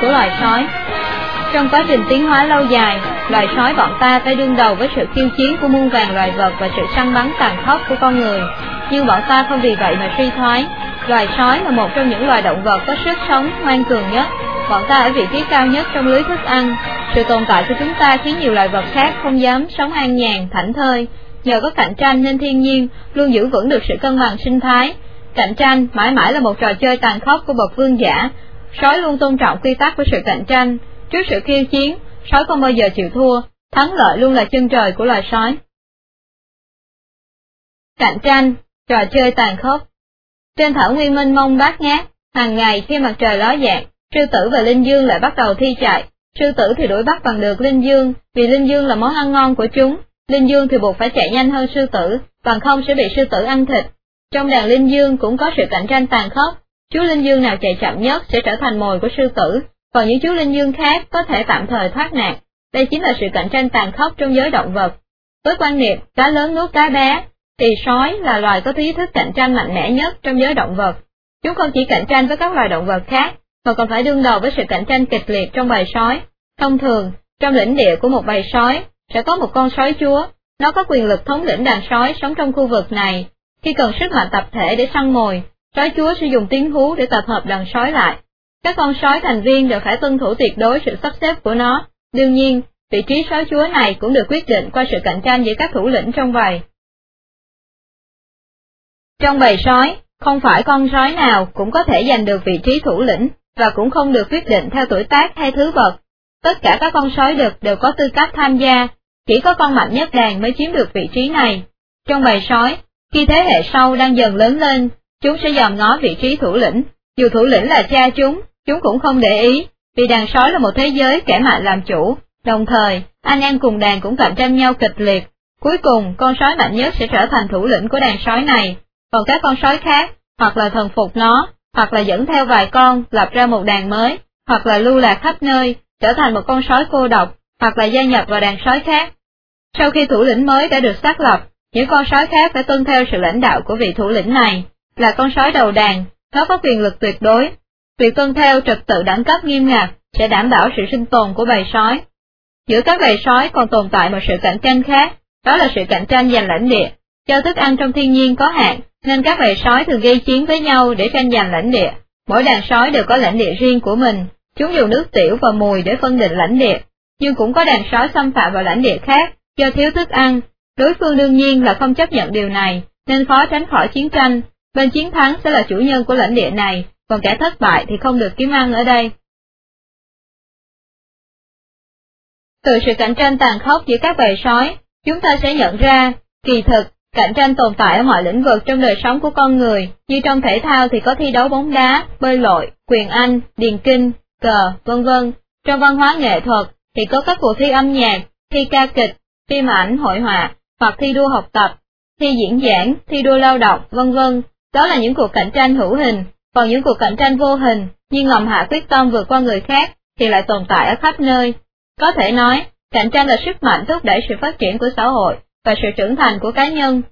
của loài sói Trong quá trình tiến hóa lâu dài, loài sói bọn ta phải đương đầu với sự khiêu chiến của muôn vàng loài vật và sự săn bắn tàn khốc của con người. Nhưng bọn ta không vì vậy mà suy thoái. Loài sói là một trong những loài động vật có sức sống ngoan cường nhất. Bọn ta ở vị trí cao nhất trong lưới thức ăn. Sự tồn tại của chúng ta khiến nhiều loài vật khác không dám sống an nhàn, thảnh thơi. Nhờ có cạnh tranh nên thiên nhiên luôn giữ vững được sự cân bằng sinh thái. Cạnh tranh mãi mãi là một trò chơi tàn khốc của bậc vương giả. Sói luôn tôn trọng quy tắc của sự cạnh tranh. Trước sự khiêu chiến, sói không bao giờ chịu thua, thắng lợi luôn là chân trời của loài sói. Cạnh tranh, trò chơi tàn khốc. Trên thảo nguyên minh mông bát ngát, hàng ngày khi mặt trời ló dạng, sư tử và linh dương lại bắt đầu thi chạy. Sư tử thì đuổi bắt bằng được linh dương, vì linh dương là món ăn ngon của chúng. Linh dương thì buộc phải chạy nhanh hơn sư tử, bằng không sẽ bị sư tử ăn thịt. Trong đàn linh dương cũng có sự cạnh tranh tàn khốc. Chú linh dương nào chạy chậm nhất sẽ trở thành mồi của sư tử, còn những chú linh dương khác có thể tạm thời thoát nạn. Đây chính là sự cạnh tranh tàn khốc trong giới động vật. Với quan niệm cá lớn nuốt cá bé, thì sói là loài có ý thức cạnh tranh mạnh mẽ nhất trong giới động vật. Chúng không chỉ cạnh tranh với các loài động vật khác, mà còn phải đương đầu với sự cạnh tranh kịch liệt trong bầy sói. Thông thường, trong lãnh địa của một bầy sói, sẽ có một con sói chúa, nó có quyền lực thống lĩnh đàn sói sống trong khu vực này. Khi cần sức mạnh tập thể để săn mồi, sói chúa sử dụng tiếng hú để tập hợp đàn sói lại. Các con sói thành viên đều phải tuân thủ tuyệt đối sự sắp xếp của nó. Đương nhiên, vị trí sói chúa này cũng được quyết định qua sự cạnh tranh giữa các thủ lĩnh trong bầy. Trong bầy sói, không phải con sói nào cũng có thể giành được vị trí thủ lĩnh, và cũng không được quyết định theo tuổi tác hay thứ bậc. Tất cả các con sói đực đều có tư cách tham gia, chỉ có con mạnh nhất đàn mới chiếm được vị trí này. Trong bầy sói, khi thế hệ sau đang dần lớn lên, chúng sẽ dòm ngó vị trí thủ lĩnh, dù thủ lĩnh là cha chúng, chúng cũng không để ý, vì đàn sói là một thế giới kẻ mạnh làm chủ, đồng thời, anh em cùng đàn cũng cạnh tranh nhau kịch liệt. Cuối cùng, con sói mạnh nhất sẽ trở thành thủ lĩnh của đàn sói này, còn các con sói khác, hoặc là thần phục nó, hoặc là dẫn theo vài con, lập ra một đàn mới, hoặc là lưu lạc khắp nơi, trở thành một con sói cô độc, hoặc là gia nhập vào đàn sói khác. Sau khi thủ lĩnh mới đã được xác lập, những con sói khác phải tuân theo sự lãnh đạo của vị thủ lĩnh này, là con sói đầu đàn, nó có quyền lực tuyệt đối. Việc tuân theo trật tự đẳng cấp nghiêm ngặt sẽ đảm bảo sự sinh tồn của bầy sói. Giữa các bầy sói còn tồn tại một sự cạnh tranh khác, đó là sự cạnh tranh giành lãnh địa. Do thức ăn trong thiên nhiên có hạn, nên các bầy sói thường gây chiến với nhau để tranh giành lãnh địa. Mỗi đàn sói đều có lãnh địa riêng của mình, chúng dùng nước tiểu và mùi để phân định lãnh địa, nhưng cũng có đàn sói xâm phạm vào lãnh địa khác do thiếu thức ăn. Đối phương đương nhiên là không chấp nhận điều này, nên khó tránh khỏi chiến tranh. Bên chiến thắng sẽ là chủ nhân của lãnh địa này, còn kẻ thất bại thì không được kiếm ăn ở đây. Từ sự cạnh tranh tàn khốc giữa các bầy sói, chúng ta sẽ nhận ra, kỳ thực, Cạnh tranh tồn tại ở mọi lĩnh vực trong đời sống của con người, như trong thể thao thì có thi đấu bóng đá, bơi lội, quyền Anh, điền kinh, cờ, vân vân. Trong văn hóa nghệ thuật thì có các cuộc thi âm nhạc, thi ca kịch, phim ảnh, hội họa, hoặc thi đua học tập, thi diễn giảng, thi đua lao động, vân vân. Đó là những cuộc cạnh tranh hữu hình, còn những cuộc cạnh tranh vô hình, nhưng ngầm hạ quyết tâm vượt qua người khác, thì lại tồn tại ở khắp nơi. Có thể nói, cạnh tranh là sức mạnh thúc đẩy sự phát triển của xã hội, và sự trưởng thành của cá nhân.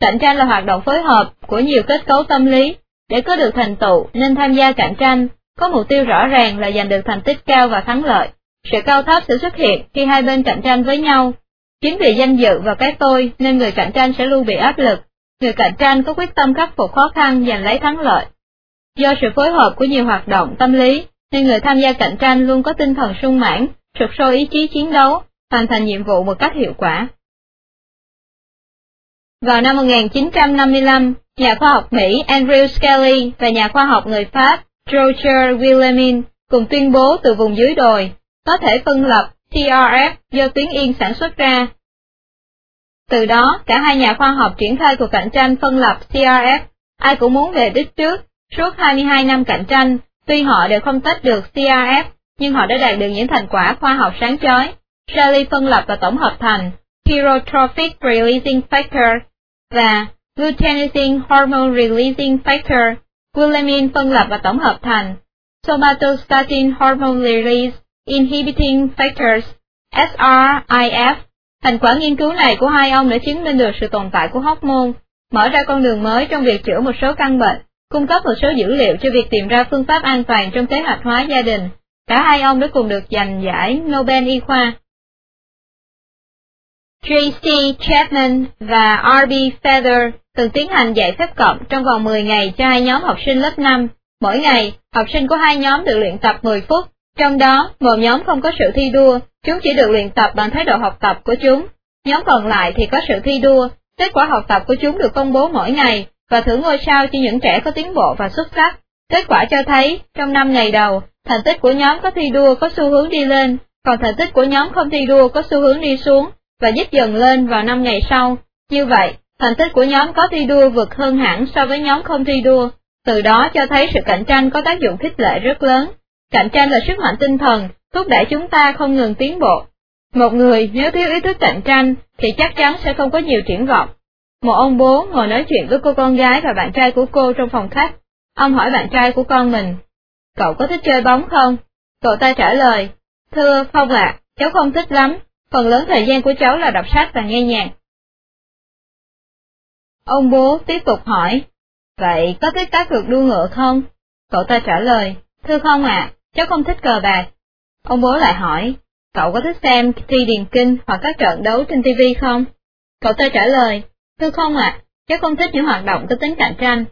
Cạnh tranh là hoạt động phối hợp của nhiều kết cấu tâm lý, để có được thành tựu nên tham gia cạnh tranh, có mục tiêu rõ ràng là giành được thành tích cao và thắng lợi. Sự cao thấp sẽ xuất hiện khi hai bên cạnh tranh với nhau. Chính vì danh dự và cái tôi nên người cạnh tranh sẽ luôn bị áp lực, người cạnh tranh có quyết tâm khắc phục khó khăn giành lấy thắng lợi. Do sự phối hợp của nhiều hoạt động tâm lý, nên người tham gia cạnh tranh luôn có tinh thần sung mãn, sụp sôi ý chí chiến đấu, hoàn thành nhiệm vụ một cách hiệu quả. Vào năm 1955, nhà khoa học Mỹ Andrew Skelly và nhà khoa học người Pháp Roger Willemin cùng tuyên bố từ vùng dưới đồi, có thể phân lập TRF do tuyến yên sản xuất ra. Từ đó, cả hai nhà khoa học triển khai cuộc cạnh tranh phân lập CRF, ai cũng muốn về đích trước, suốt 22 năm cạnh tranh, tuy họ đều không tách được CRF, nhưng họ đã đạt được những thành quả khoa học sáng chói. Shelly phân lập và tổng hợp thành Pyrotrophic Releasing Factor và Luteinizing Hormone Releasing Factor, Glutamine phân lập và tổng hợp thành somatostatin hormone release inhibiting factors SRIF. Thành quả nghiên cứu này của hai ông đã chứng minh được sự tồn tại của hormone, mở ra con đường mới trong việc chữa một số căn bệnh, cung cấp một số dữ liệu cho việc tìm ra phương pháp an toàn trong kế hoạch hóa gia đình. Cả hai ông đã cùng được giành giải Nobel y khoa. Tracy Chapman và R.B. Feather từng tiến hành dạy phép cộng trong vòng 10 ngày cho hai nhóm học sinh lớp 5. Mỗi ngày, học sinh của hai nhóm được luyện tập 10 phút, trong đó, một nhóm không có sự thi đua, chúng chỉ được luyện tập bằng thái độ học tập của chúng. Nhóm còn lại thì có sự thi đua, kết quả học tập của chúng được công bố mỗi ngày, và thưởng ngôi sao cho những trẻ có tiến bộ và xuất sắc. Kết quả cho thấy, trong 5 ngày đầu, thành tích của nhóm có thi đua có xu hướng đi lên, còn thành tích của nhóm không thi đua có xu hướng đi xuống, và dứt dần lên vào 5 ngày sau. Như vậy, thành tích của nhóm có thi đua vượt hơn hẳn so với nhóm không thi đua, từ đó cho thấy sự cạnh tranh có tác dụng khích lệ rất lớn. Cạnh tranh là sức mạnh tinh thần, thúc đẩy chúng ta không ngừng tiến bộ. Một người nếu thiếu ý thức cạnh tranh thì chắc chắn sẽ không có nhiều triển vọng. Một ông bố ngồi nói chuyện với cô con gái và bạn trai của cô trong phòng khách. Ông hỏi bạn trai của con mình, cậu có thích chơi bóng không? Cậu ta trả lời, thưa không ạ, cháu không thích lắm, phần lớn thời gian của cháu là đọc sách và nghe nhạc. Ông bố tiếp tục hỏi, vậy có thích cá cược đua ngựa không? Cậu ta trả lời, thưa không ạ, cháu không thích cờ bạc. Ông bố lại hỏi, cậu có thích xem thi điền kinh hoặc các trận đấu trên TV không? Cậu ta trả lời, thưa không ạ, cháu không thích những hoạt động có tính cạnh tranh.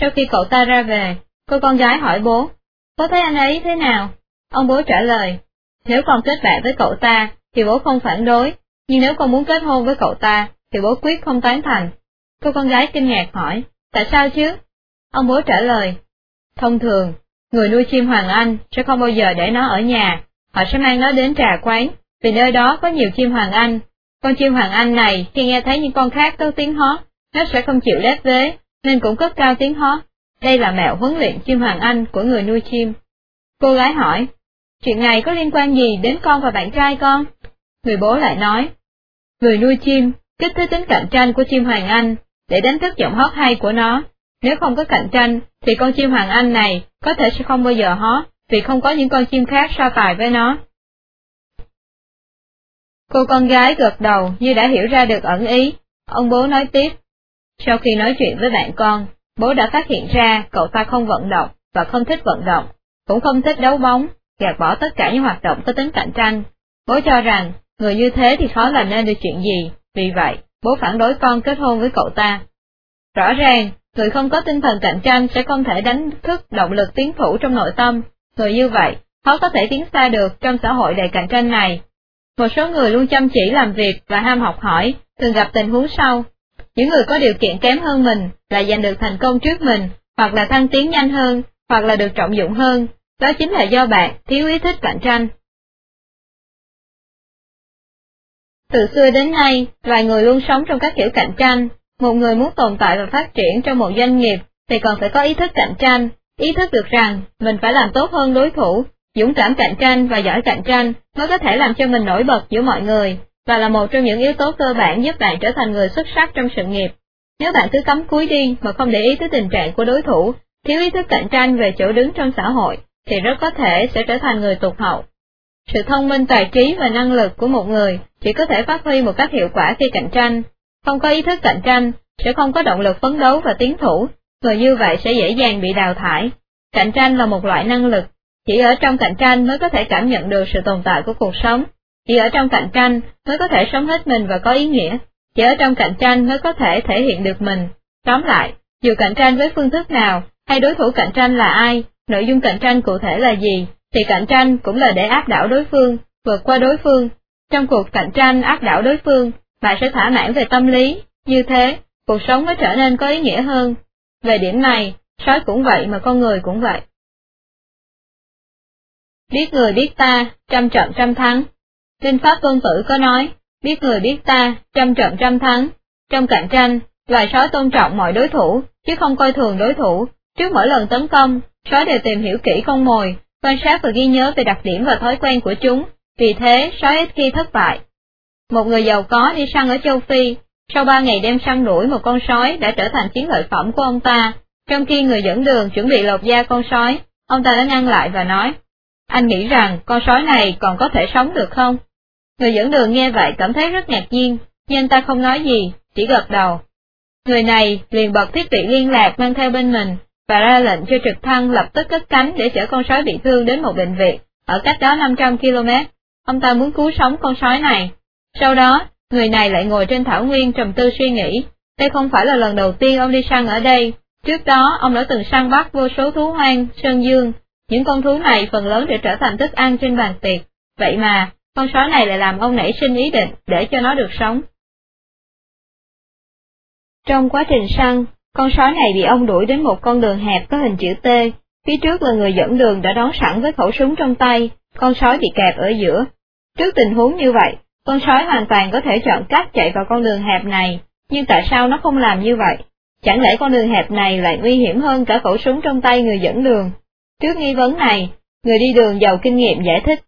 Sau khi cậu ta ra về, cô con gái hỏi bố, bố thấy anh ấy thế nào? Ông bố trả lời, nếu con kết bạn với cậu ta, thì bố không phản đối, nhưng nếu con muốn kết hôn với cậu ta, thì bố quyết không tán thành. Cô con gái kinh ngạc hỏi, tại sao chứ? Ông bố trả lời, thông thường, người nuôi chim Hoàng Anh sẽ không bao giờ để nó ở nhà, họ sẽ mang nó đến trà quán, vì nơi đó có nhiều chim Hoàng Anh. Con chim Hoàng Anh này khi nghe thấy những con khác có tiếng hót, nó sẽ không chịu lép vế, nên cũng cất cao tiếng hót. Đây là mẹo huấn luyện chim Hoàng Anh của người nuôi chim. Cô gái hỏi, chuyện này có liên quan gì đến con và bạn trai con? Người bố lại nói, người nuôi chim kích thích tính cạnh tranh của chim Hoàng Anh để đánh thức giọng hót hay của nó. Nếu không có cạnh tranh, thì con chim Hoàng Anh này có thể sẽ không bao giờ hót, vì không có những con chim khác so tài với nó. Cô con gái gật đầu như đã hiểu ra được ẩn ý, ông bố nói tiếp. Sau khi nói chuyện với bạn con, bố đã phát hiện ra cậu ta không vận động và không thích vận động, cũng không thích đấu bóng, gạt bỏ tất cả những hoạt động có tính cạnh tranh. Bố cho rằng, người như thế thì khó làm nên được chuyện gì, vì vậy, bố phản đối con kết hôn với cậu ta. Rõ ràng, người không có tinh thần cạnh tranh sẽ không thể đánh thức động lực tiến thủ trong nội tâm, người như vậy, khó có thể tiến xa được trong xã hội đầy cạnh tranh này. Một số người luôn chăm chỉ làm việc và ham học hỏi, thường gặp tình huống sau. Những người có điều kiện kém hơn mình lại giành được thành công trước mình, hoặc là thăng tiến nhanh hơn, hoặc là được trọng dụng hơn, đó chính là do bạn thiếu ý thức cạnh tranh. Từ xưa đến nay, loài người luôn sống trong các kiểu cạnh tranh. Một người muốn tồn tại và phát triển trong một doanh nghiệp thì còn phải có ý thức cạnh tranh, ý thức được rằng mình phải làm tốt hơn đối thủ, dũng cảm cạnh tranh và giỏi cạnh tranh mới có thể làm cho mình nổi bật giữa mọi người, và là một trong những yếu tố cơ bản giúp bạn trở thành người xuất sắc trong sự nghiệp. Nếu bạn cứ cắm cúi đi mà không để ý tới tình trạng của đối thủ, thiếu ý thức cạnh tranh về chỗ đứng trong xã hội, thì rất có thể sẽ trở thành người tụt hậu. Sự thông minh tài trí và năng lực của một người chỉ có thể phát huy một cách hiệu quả khi cạnh tranh. Không có ý thức cạnh tranh, sẽ không có động lực phấn đấu và tiến thủ, người như vậy sẽ dễ dàng bị đào thải. Cạnh tranh là một loại năng lực, chỉ ở trong cạnh tranh mới có thể cảm nhận được sự tồn tại của cuộc sống, chỉ ở trong cạnh tranh mới có thể sống hết mình và có ý nghĩa, chỉ ở trong cạnh tranh mới có thể thể hiện được mình. Tóm lại, dù cạnh tranh với phương thức nào, hay đối thủ cạnh tranh là ai, nội dung cạnh tranh cụ thể là gì, thì cạnh tranh cũng là để áp đảo đối phương, vượt qua đối phương. Trong cuộc cạnh tranh áp đảo đối phương, bạn sẽ thỏa mãn về tâm lý, như thế, cuộc sống mới trở nên có ý nghĩa hơn. Về điểm này, sói cũng vậy mà con người cũng vậy. Biết người biết ta, trăm trận trăm thắng. Linh Pháp Tôn Tử có nói, biết người biết ta, trăm trận trăm thắng. Trong cạnh tranh, loài sói tôn trọng mọi đối thủ, chứ không coi thường đối thủ. Trước mỗi lần tấn công, sói đều tìm hiểu kỹ con mồi, quan sát và ghi nhớ về đặc điểm và thói quen của chúng, vì thế sói ít khi thất bại. Một người giàu có đi săn ở châu Phi, sau ba ngày đem săn đuổi một con sói đã trở thành chiến lợi phẩm của ông ta, trong khi người dẫn đường chuẩn bị lột da con sói, ông ta đã ngăn lại và nói, anh nghĩ rằng con sói này còn có thể sống được không? Người dẫn đường nghe vậy cảm thấy rất ngạc nhiên, nhưng ta không nói gì, chỉ gật đầu. Người này liền bật thiết bị liên lạc mang theo bên mình, và ra lệnh cho trực thăng lập tức cất cánh để chở con sói bị thương đến một bệnh viện, ở cách đó 500 km. Ông ta muốn cứu sống con sói này. Sau đó, người này lại ngồi trên thảo nguyên trầm tư suy nghĩ, đây không phải là lần đầu tiên ông đi săn ở đây, trước đó ông đã từng săn bắt vô số thú hoang, sơn dương, những con thú này phần lớn để trở thành thức ăn trên bàn tiệc, vậy mà, con sói này lại làm ông nảy sinh ý định để cho nó được sống. Trong quá trình săn, con sói này bị ông đuổi đến một con đường hẹp có hình chữ T, phía trước là người dẫn đường đã đón sẵn với khẩu súng trong tay, con sói bị kẹp ở giữa. Trước tình huống như vậy, con sói hoàn toàn có thể chọn cách chạy vào con đường hẹp này, nhưng tại sao nó không làm như vậy? Chẳng lẽ con đường hẹp này lại nguy hiểm hơn cả khẩu súng trong tay người dẫn đường? Trước nghi vấn này, người đi đường giàu kinh nghiệm giải thích.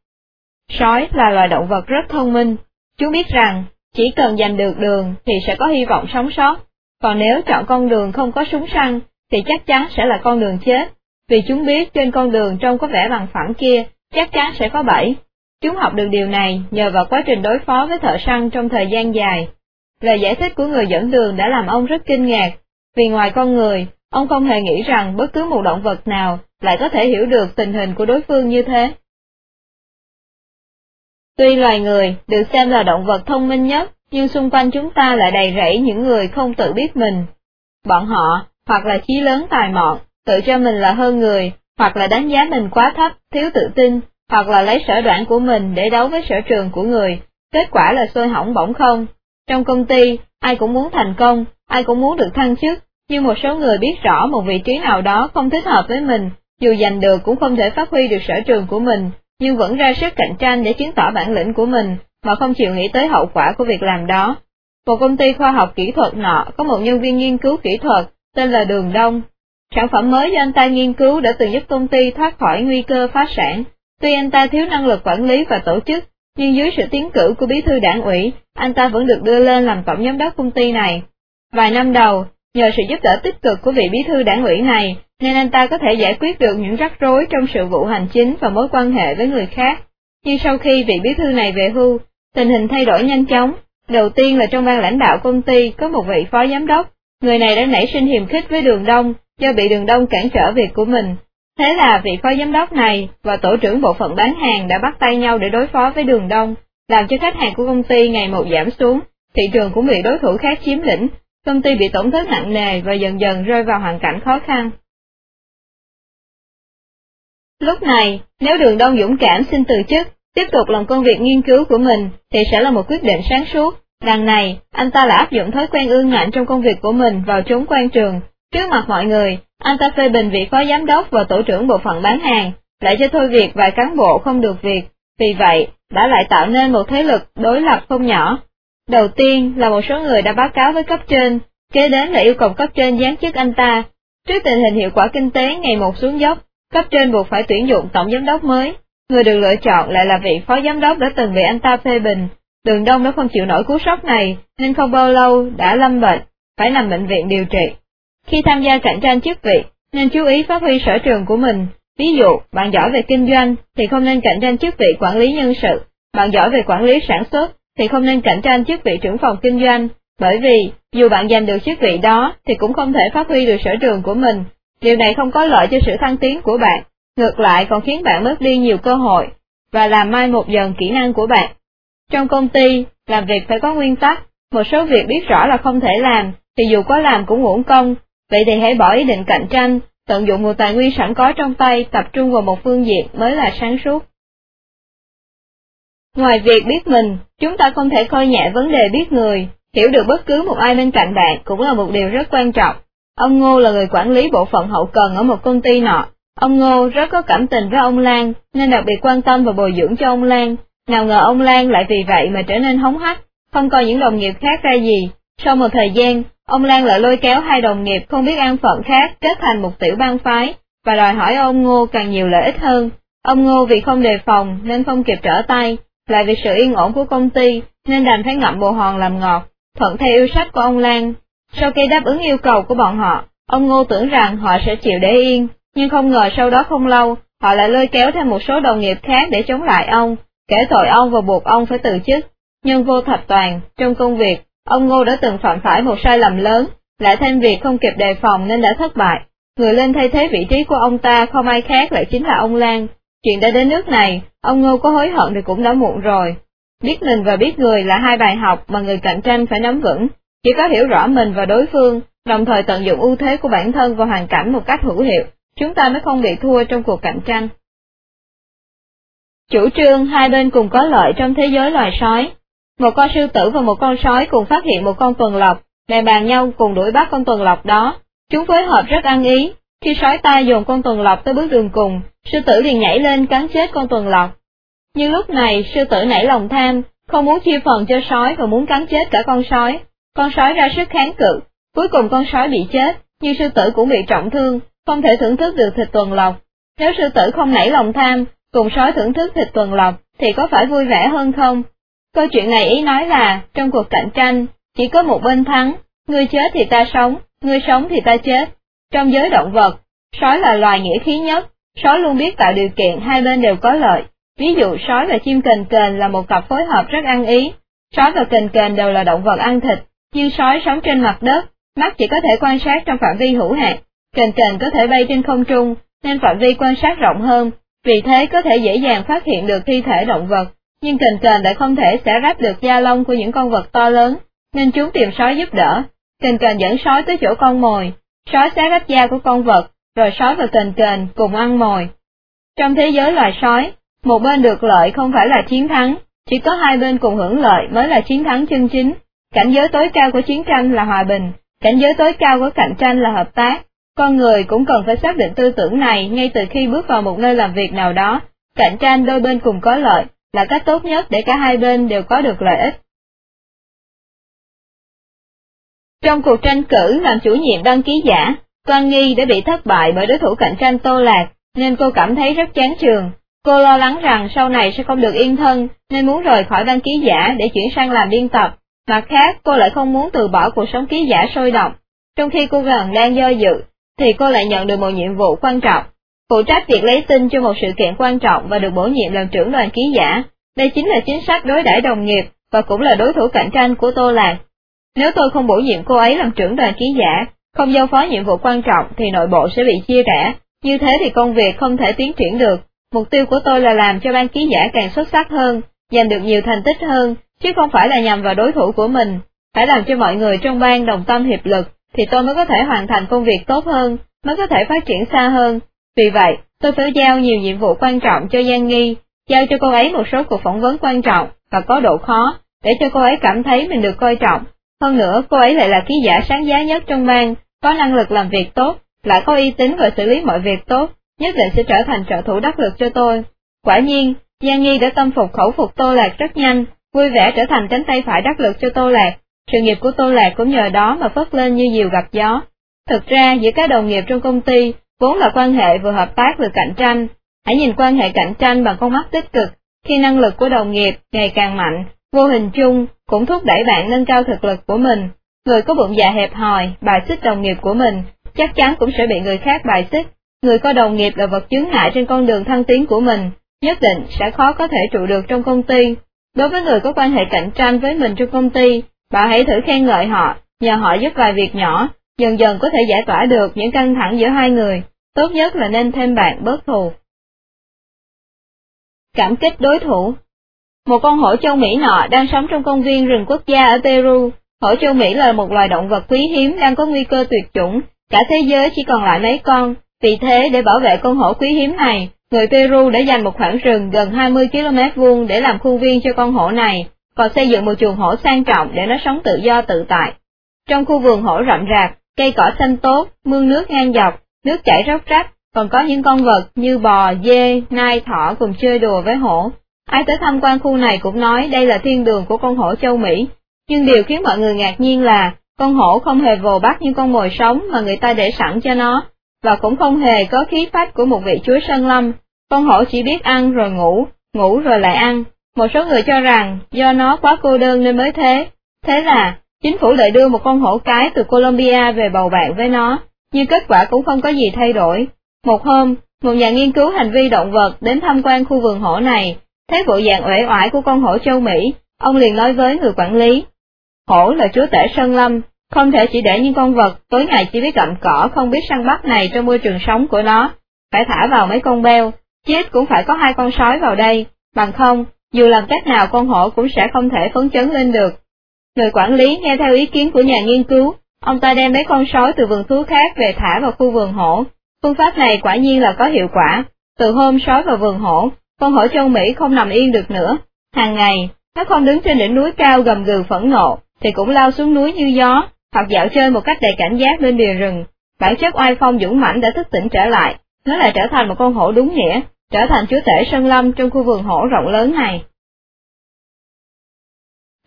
Sói là loài động vật rất thông minh, chúng biết rằng, chỉ cần giành được đường thì sẽ có hy vọng sống sót, còn nếu chọn con đường không có súng săn, thì chắc chắn sẽ là con đường chết, vì chúng biết trên con đường trông có vẻ bằng phẳng kia, chắc chắn sẽ có bẫy. Chúng học được điều này nhờ vào quá trình đối phó với thợ săn trong thời gian dài. Lời giải thích của người dẫn đường đã làm ông rất kinh ngạc, vì ngoài con người, ông không hề nghĩ rằng bất cứ một động vật nào lại có thể hiểu được tình hình của đối phương như thế. Tuy loài người được xem là động vật thông minh nhất, nhưng xung quanh chúng ta lại đầy rẫy những người không tự biết mình. Bọn họ, hoặc là chí lớn tài mọn, tự cho mình là hơn người, hoặc là đánh giá mình quá thấp, thiếu tự tin, hoặc là lấy sở đoạn của mình để đấu với sở trường của người, kết quả là sôi hỏng bỗng không. Trong công ty, ai cũng muốn thành công, ai cũng muốn được thăng chức, nhưng một số người biết rõ một vị trí nào đó không thích hợp với mình, dù giành được cũng không thể phát huy được sở trường của mình, nhưng vẫn ra sức cạnh tranh để chứng tỏ bản lĩnh của mình, mà không chịu nghĩ tới hậu quả của việc làm đó. Một công ty khoa học kỹ thuật nọ có một nhân viên nghiên cứu kỹ thuật, tên là Đường Đông. Sản phẩm mới do anh ta nghiên cứu đã từng giúp công ty thoát khỏi nguy cơ phá sản. Tuy anh ta thiếu năng lực quản lý và tổ chức, nhưng dưới sự tiến cử của bí thư đảng ủy, anh ta vẫn được đưa lên làm tổng giám đốc công ty này. Vài năm đầu, nhờ sự giúp đỡ tích cực của vị bí thư đảng ủy này, nên anh ta có thể giải quyết được những rắc rối trong sự vụ hành chính và mối quan hệ với người khác. Nhưng sau khi vị bí thư này về hưu, tình hình thay đổi nhanh chóng. Đầu tiên là trong ban lãnh đạo công ty có một vị phó giám đốc, người này đã nảy sinh hiềm khích với đường đông do bị đường đông cản trở việc của mình. Thế là vị phó giám đốc này và tổ trưởng bộ phận bán hàng đã bắt tay nhau để đối phó với đường đông, làm cho khách hàng của công ty ngày một giảm xuống, thị trường cũng bị đối thủ khác chiếm lĩnh, công ty bị tổn thất nặng nề và dần dần rơi vào hoàn cảnh khó khăn. Lúc này, nếu đường đông dũng cảm xin từ chức, tiếp tục làm công việc nghiên cứu của mình, thì sẽ là một quyết định sáng suốt. Đằng này, anh ta là áp dụng thói quen ương ngạnh trong công việc của mình vào chốn quan trường. Trước mặt mọi người, anh ta phê bình vị phó giám đốc và tổ trưởng bộ phận bán hàng, lại cho thôi việc vài cán bộ không được việc, vì vậy, đã lại tạo nên một thế lực đối lập không nhỏ. Đầu tiên là một số người đã báo cáo với cấp trên, kế đến là yêu cầu cấp trên giáng chức anh ta. Trước tình hình hiệu quả kinh tế ngày một xuống dốc, cấp trên buộc phải tuyển dụng tổng giám đốc mới. Người được lựa chọn lại là vị phó giám đốc đã từng bị anh ta phê bình. Đường Đông đã không chịu nổi cú sốc này, nên không bao lâu đã lâm bệnh, phải nằm bệnh viện điều trị. Khi tham gia cạnh tranh chức vị, nên chú ý phát huy sở trường của mình. Ví dụ, bạn giỏi về kinh doanh, thì không nên cạnh tranh chức vị quản lý nhân sự. Bạn giỏi về quản lý sản xuất, thì không nên cạnh tranh chức vị trưởng phòng kinh doanh. Bởi vì, dù bạn giành được chức vị đó, thì cũng không thể phát huy được sở trường của mình. Điều này không có lợi cho sự thăng tiến của bạn, ngược lại còn khiến bạn mất đi nhiều cơ hội, và làm mai một dần kỹ năng của bạn. Trong công ty, làm việc phải có nguyên tắc, một số việc biết rõ là không thể làm, thì dù có làm cũng uổng công, vậy thì hãy bỏ ý định cạnh tranh, tận dụng nguồn tài nguyên sẵn có trong tay tập trung vào một phương diện mới là sáng suốt. Ngoài việc biết mình, chúng ta không thể coi nhẹ vấn đề biết người, hiểu được bất cứ một ai bên cạnh bạn cũng là một điều rất quan trọng. Ông Ngô là người quản lý bộ phận hậu cần ở một công ty nọ. Ông Ngô rất có cảm tình với ông Lan, nên đặc biệt quan tâm và bồi dưỡng cho ông Lan. Nào ngờ ông Lan lại vì vậy mà trở nên hống hách, không coi những đồng nghiệp khác ra gì. Sau một thời gian, ông Lan lại lôi kéo hai đồng nghiệp không biết an phận khác kết thành một tiểu bang phái, và đòi hỏi ông Ngô càng nhiều lợi ích hơn. Ông Ngô vì không đề phòng nên không kịp trở tay, lại vì sự yên ổn của công ty nên đành phải ngậm bồ hòn làm ngọt, thuận theo yêu sách của ông Lan. Sau khi đáp ứng yêu cầu của bọn họ, ông Ngô tưởng rằng họ sẽ chịu để yên, nhưng không ngờ sau đó không lâu, họ lại lôi kéo thêm một số đồng nghiệp khác để chống lại ông, kể tội ông và buộc ông phải từ chức. Nhưng vô thạch toàn, trong công việc, ông Ngô đã từng phạm phải một sai lầm lớn, lại thêm việc không kịp đề phòng nên đã thất bại. Người lên thay thế vị trí của ông ta không ai khác lại chính là ông Lan. Chuyện đã đến nước này, ông Ngô có hối hận thì cũng đã muộn rồi. Biết mình và biết người là hai bài học mà người cạnh tranh phải nắm vững, chỉ có hiểu rõ mình và đối phương, đồng thời tận dụng ưu thế của bản thân và hoàn cảnh một cách hữu hiệu, chúng ta mới không bị thua trong cuộc cạnh tranh. Chủ trương hai bên cùng có lợi trong thế giới loài sói. Một con sư tử và một con sói cùng phát hiện một con tuần lộc, bèn bàn nhau cùng đuổi bắt con tuần lộc đó. Chúng phối hợp rất ăn ý, khi sói ta dồn con tuần lộc tới bước đường cùng, sư tử liền nhảy lên cắn chết con tuần lộc. Nhưng lúc này sư tử nảy lòng tham, không muốn chia phần cho sói và muốn cắn chết cả con sói. Con sói ra sức kháng cự, cuối cùng con sói bị chết, nhưng sư tử cũng bị trọng thương, không thể thưởng thức được thịt tuần lộc. Nếu sư tử không nảy lòng tham, cùng sói thưởng thức thịt tuần lộc, thì có phải vui vẻ hơn không? Câu chuyện này ý nói là, trong cuộc cạnh tranh, chỉ có một bên thắng, người chết thì ta sống, người sống thì ta chết. Trong giới động vật, sói là loài nghĩa khí nhất, sói luôn biết tạo điều kiện hai bên đều có lợi. Ví dụ sói và chim kền kền là một cặp phối hợp rất ăn ý. Sói và kền kền đều là động vật ăn thịt, nhưng sói sống trên mặt đất, mắt chỉ có thể quan sát trong phạm vi hữu hạn. Kền kền có thể bay trên không trung, nên phạm vi quan sát rộng hơn, vì thế có thể dễ dàng phát hiện được thi thể động vật. Nhưng kền kền lại không thể xẻ rách được da lông của những con vật to lớn, nên chúng tìm sói giúp đỡ. Kền kền dẫn sói tới chỗ con mồi, sói xé rách da của con vật, rồi sói và kền kền cùng ăn mồi. Trong thế giới loài sói, một bên được lợi không phải là chiến thắng, chỉ có hai bên cùng hưởng lợi mới là chiến thắng chân chính. Cảnh giới tối cao của chiến tranh là hòa bình, cảnh giới tối cao của cạnh tranh là hợp tác. Con người cũng cần phải xác định tư tưởng này ngay từ khi bước vào một nơi làm việc nào đó. Cạnh tranh đôi bên cùng có lợi là cách tốt nhất để cả hai bên đều có được lợi ích. Trong cuộc tranh cử làm chủ nhiệm đăng ký giả, Toan Nghi đã bị thất bại bởi đối thủ cạnh tranh Tô Lạc, nên cô cảm thấy rất chán trường. Cô lo lắng rằng sau này sẽ không được yên thân, nên muốn rời khỏi đăng ký giả để chuyển sang làm biên tập. Mặt khác, cô lại không muốn từ bỏ cuộc sống ký giả sôi động. Trong khi cô gần đang do dự, thì cô lại nhận được một nhiệm vụ quan trọng, phụ trách việc lấy tin cho một sự kiện quan trọng và được bổ nhiệm làm trưởng đoàn ký giả. Đây chính là chính sách đối đãi đồng nghiệp và cũng là đối thủ cạnh tranh của Tô Lạc. Nếu tôi không bổ nhiệm cô ấy làm trưởng đoàn ký giả, không giao phó nhiệm vụ quan trọng thì nội bộ sẽ bị chia rẽ, như thế thì công việc không thể tiến triển được. Mục tiêu của tôi là làm cho ban ký giả càng xuất sắc hơn, giành được nhiều thành tích hơn, chứ không phải là nhằm vào đối thủ của mình. Phải làm cho mọi người trong ban đồng tâm hiệp lực, thì tôi mới có thể hoàn thành công việc tốt hơn, mới có thể phát triển xa hơn. Vì vậy, tôi phải giao nhiều nhiệm vụ quan trọng cho Giang Nghi, giao cho cô ấy một số cuộc phỏng vấn quan trọng và có độ khó, để cho cô ấy cảm thấy mình được coi trọng. Hơn nữa, cô ấy lại là ký giả sáng giá nhất trong bang, có năng lực làm việc tốt, lại có uy tín và xử lý mọi việc tốt, nhất định sẽ trở thành trợ thủ đắc lực cho tôi. Quả nhiên, Giang Nghi đã tâm phục khẩu phục Tô Lạc rất nhanh, vui vẻ trở thành cánh tay phải đắc lực cho Tô Lạc, sự nghiệp của Tô Lạc cũng nhờ đó mà phất lên như diều gặp gió. Thực ra, giữa các đồng nghiệp trong công ty, vốn là quan hệ vừa hợp tác vừa cạnh tranh. Hãy nhìn quan hệ cạnh tranh bằng con mắt tích cực, khi năng lực của đồng nghiệp ngày càng mạnh, vô hình chung cũng thúc đẩy bạn nâng cao thực lực của mình. Người có bụng dạ hẹp hòi, bài xích đồng nghiệp của mình, chắc chắn cũng sẽ bị người khác bài xích. Người có đồng nghiệp là vật chướng ngại trên con đường thăng tiến của mình, nhất định sẽ khó có thể trụ được trong công ty. Đối với người có quan hệ cạnh tranh với mình trong công ty, bạn hãy thử khen ngợi họ, nhờ họ giúp vài việc nhỏ, dần dần có thể giải tỏa được những căng thẳng giữa hai người, tốt nhất là nên thêm bạn bớt thù. Cảm kích đối thủ Một con hổ châu Mỹ nọ đang sống trong công viên rừng quốc gia ở Peru. Hổ châu Mỹ là một loài động vật quý hiếm đang có nguy cơ tuyệt chủng, cả thế giới chỉ còn lại mấy con, vì thế để bảo vệ con hổ quý hiếm này, người Peru đã dành một khoảng rừng gần 20 km vuông để làm khu viên cho con hổ này, còn xây dựng một chuồng hổ sang trọng để nó sống tự do tự tại. Trong khu vườn hổ rậm rạp, cây cỏ xanh tốt, mương nước ngang dọc, nước chảy róc rách, còn có những con vật như bò, dê, nai, thỏ cùng chơi đùa với hổ. Ai tới tham quan khu này cũng nói đây là thiên đường của con hổ châu Mỹ, nhưng điều khiến mọi người ngạc nhiên là con hổ không hề vồ bắt như con mồi sống mà người ta để sẵn cho nó, và cũng không hề có khí phách của một vị chúa sơn lâm. Con hổ chỉ biết ăn rồi ngủ, ngủ rồi lại ăn. Một số người cho rằng do nó quá cô đơn nên mới thế. Thế là, chính phủ lại đưa một con hổ cái từ Colombia về bầu bạn với nó, nhưng kết quả cũng không có gì thay đổi. Một hôm, một nhà nghiên cứu hành vi động vật đến tham quan khu vườn hổ này, thấy bộ dạng uể oải của con hổ châu Mỹ, ông liền nói với người quản lý. Hổ là chúa tể sơn lâm, không thể chỉ để những con vật tối ngày chỉ biết gặm cỏ không biết săn bắt này trong môi trường sống của nó, phải thả vào mấy con beo, chết cũng phải có hai con sói vào đây, bằng không, dù làm cách nào con hổ cũng sẽ không thể phấn chấn lên được. Người quản lý nghe theo ý kiến của nhà nghiên cứu, ông ta đem mấy con sói từ vườn thú khác về thả vào khu vườn hổ. Phương pháp này quả nhiên là có hiệu quả. Từ hôm sói vào vườn hổ, con hổ châu Mỹ không nằm yên được nữa. Hàng ngày, nó không đứng trên đỉnh núi cao gầm gừ phẫn nộ, thì cũng lao xuống núi như gió, hoặc dạo chơi một cách đầy cảnh giác bên bìa rừng. Bản chất oai phong dũng mãnh đã thức tỉnh trở lại, nó lại trở thành một con hổ đúng nghĩa, trở thành chúa tể sơn lâm trong khu vườn hổ rộng lớn này.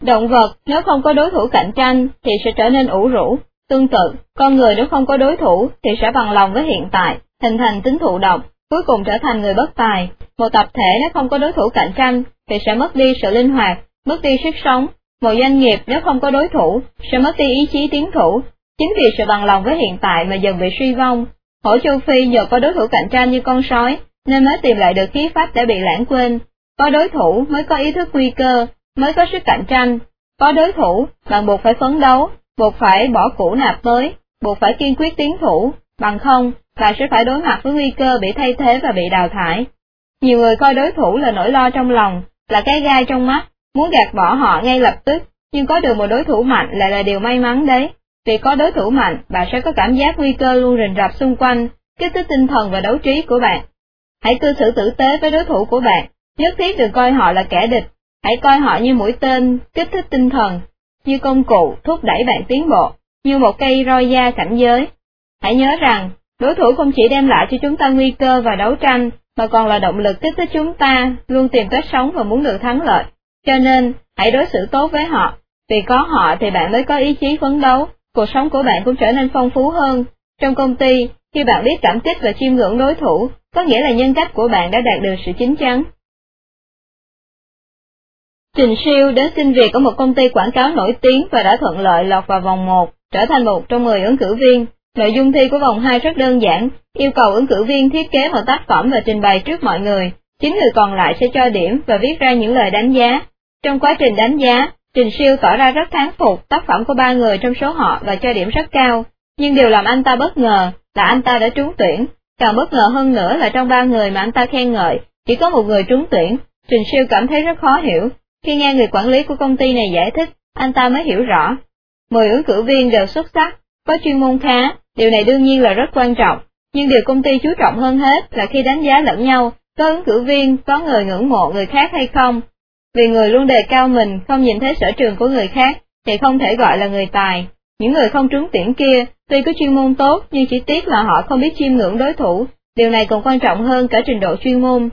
Động vật nếu không có đối thủ cạnh tranh thì sẽ trở nên ủ rũ, tương tự, con người nếu không có đối thủ thì sẽ bằng lòng với hiện tại, hình thành tính thụ động, cuối cùng trở thành người bất tài. Một tập thể nếu không có đối thủ cạnh tranh thì sẽ mất đi sự linh hoạt, mất đi sức sống. Một doanh nghiệp nếu không có đối thủ sẽ mất đi ý chí tiến thủ. Chính vì sự bằng lòng với hiện tại mà dần bị suy vong. Hổ châu Phi nhờ có đối thủ cạnh tranh như con sói, nên mới tìm lại được khí phách đã bị lãng quên. Có đối thủ mới có ý thức nguy cơ, mới có sức cạnh tranh. Có đối thủ, bạn buộc phải phấn đấu, buộc phải bỏ cũ nạp mới, buộc phải kiên quyết tiến thủ, bằng không, bạn sẽ phải đối mặt với nguy cơ bị thay thế và bị đào thải. Nhiều người coi đối thủ là nỗi lo trong lòng, là cái gai trong mắt, muốn gạt bỏ họ ngay lập tức, nhưng có được một đối thủ mạnh lại là điều may mắn đấy. Vì có đối thủ mạnh, bạn sẽ có cảm giác nguy cơ luôn rình rập xung quanh, kích thích tinh thần và đấu trí của bạn. Hãy cư xử tử tế với đối thủ của bạn, nhất thiết đừng coi họ là kẻ địch, hãy coi họ như mũi tên, kích thích tinh thần, như công cụ thúc đẩy bạn tiến bộ, như một cây roi da cảnh giới. Hãy nhớ rằng, đối thủ không chỉ đem lại cho chúng ta nguy cơ và đấu tranh, mà còn là động lực kích thích chúng ta luôn tìm cách sống và muốn được thắng lợi. Cho nên, hãy đối xử tốt với họ, vì có họ thì bạn mới có ý chí phấn đấu, cuộc sống của bạn cũng trở nên phong phú hơn. Trong công ty, khi bạn biết cảm kích và chiêm ngưỡng đối thủ, có nghĩa là nhân cách của bạn đã đạt được sự chín chắn. Trình Siêu đến xin việc ở một công ty quảng cáo nổi tiếng và đã thuận lợi lọt vào vòng 1, trở thành một trong 10 ứng cử viên. Nội dung thi của vòng 2 rất đơn giản, yêu cầu ứng cử viên thiết kế một tác phẩm và trình bày trước mọi người, chính người còn lại sẽ cho điểm và viết ra những lời đánh giá. Trong quá trình đánh giá, Trình Siêu tỏ ra rất thán phục tác phẩm của ba người trong số họ và cho điểm rất cao, nhưng điều làm anh ta bất ngờ là anh ta đã trúng tuyển, càng bất ngờ hơn nữa là trong ba người mà anh ta khen ngợi, chỉ có một người trúng tuyển. Trình Siêu cảm thấy rất khó hiểu, khi nghe người quản lý của công ty này giải thích, anh ta mới hiểu rõ. Mười ứng cử viên đều xuất sắc, có chuyên môn khá, điều này đương nhiên là rất quan trọng, nhưng điều công ty chú trọng hơn hết là khi đánh giá lẫn nhau, có ứng cử viên có người ngưỡng mộ người khác hay không. Vì người luôn đề cao mình không nhìn thấy sở trường của người khác, thì không thể gọi là người tài. Những người không trúng tuyển kia, tuy có chuyên môn tốt nhưng chỉ tiếc là họ không biết chiêm ngưỡng đối thủ, điều này còn quan trọng hơn cả trình độ chuyên môn.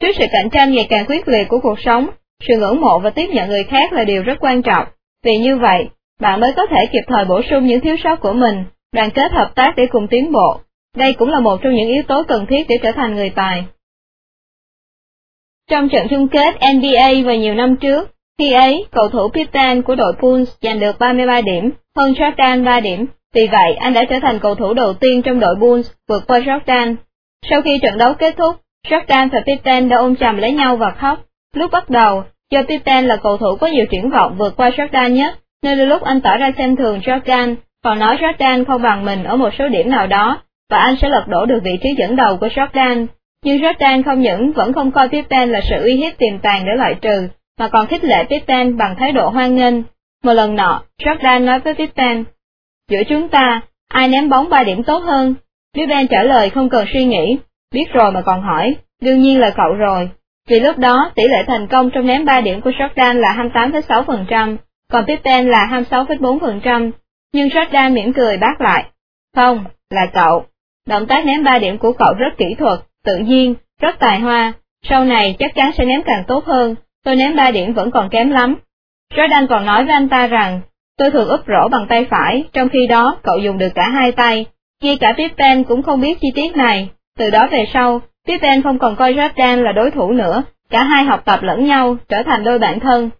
Trước sự cạnh tranh ngày càng quyết liệt của cuộc sống, sự ngưỡng mộ và tiếp nhận người khác là điều rất quan trọng, vì như vậy, bạn mới có thể kịp thời bổ sung những thiếu sót của mình, đoàn kết hợp tác để cùng tiến bộ. Đây cũng là một trong những yếu tố cần thiết để trở thành người tài. Trong trận chung kết NBA vào nhiều năm trước, khi ấy, cầu thủ Pippen của đội Bulls giành được 33 điểm, hơn Jordan 3 điểm, vì vậy anh đã trở thành cầu thủ đầu tiên trong đội Bulls vượt qua Jordan. Sau khi trận đấu kết thúc, Jordan và Pippen đã ôm chầm lấy nhau và khóc. Lúc bắt đầu, do Pippen là cầu thủ có nhiều triển vọng vượt qua Jordan nhất, nên đôi lúc anh tỏ ra xem thường Jordan, còn nói Jordan không bằng mình ở một số điểm nào đó, và anh sẽ lật đổ được vị trí dẫn đầu của Jordan. Nhưng Jordan không những vẫn không coi Pippen là sự uy hiếp tiềm tàng để loại trừ, mà còn khích lệ Pippen bằng thái độ hoan nghênh. Một lần nọ, Jordan nói với Pippen, giữa chúng ta, ai ném bóng ba điểm tốt hơn? Pippen trả lời không cần suy nghĩ, biết rồi mà còn hỏi, đương nhiên là cậu rồi. Vì lúc đó, tỷ lệ thành công trong ném 3 điểm của Jordan là 28,6%, còn Pippen là 26,4%, nhưng Jordan mỉm cười bác lại. Không, là cậu. Động tác ném 3 điểm của cậu rất kỹ thuật, tự nhiên, rất tài hoa, sau này chắc chắn sẽ ném càng tốt hơn, tôi ném 3 điểm vẫn còn kém lắm. Jordan còn nói với anh ta rằng, tôi thường úp rổ bằng tay phải, trong khi đó cậu dùng được cả hai tay. Ngay cả Pippen cũng không biết chi tiết này, từ đó về sau, Pippen không còn coi Jordan là đối thủ nữa, cả hai học tập lẫn nhau, trở thành đôi bạn thân.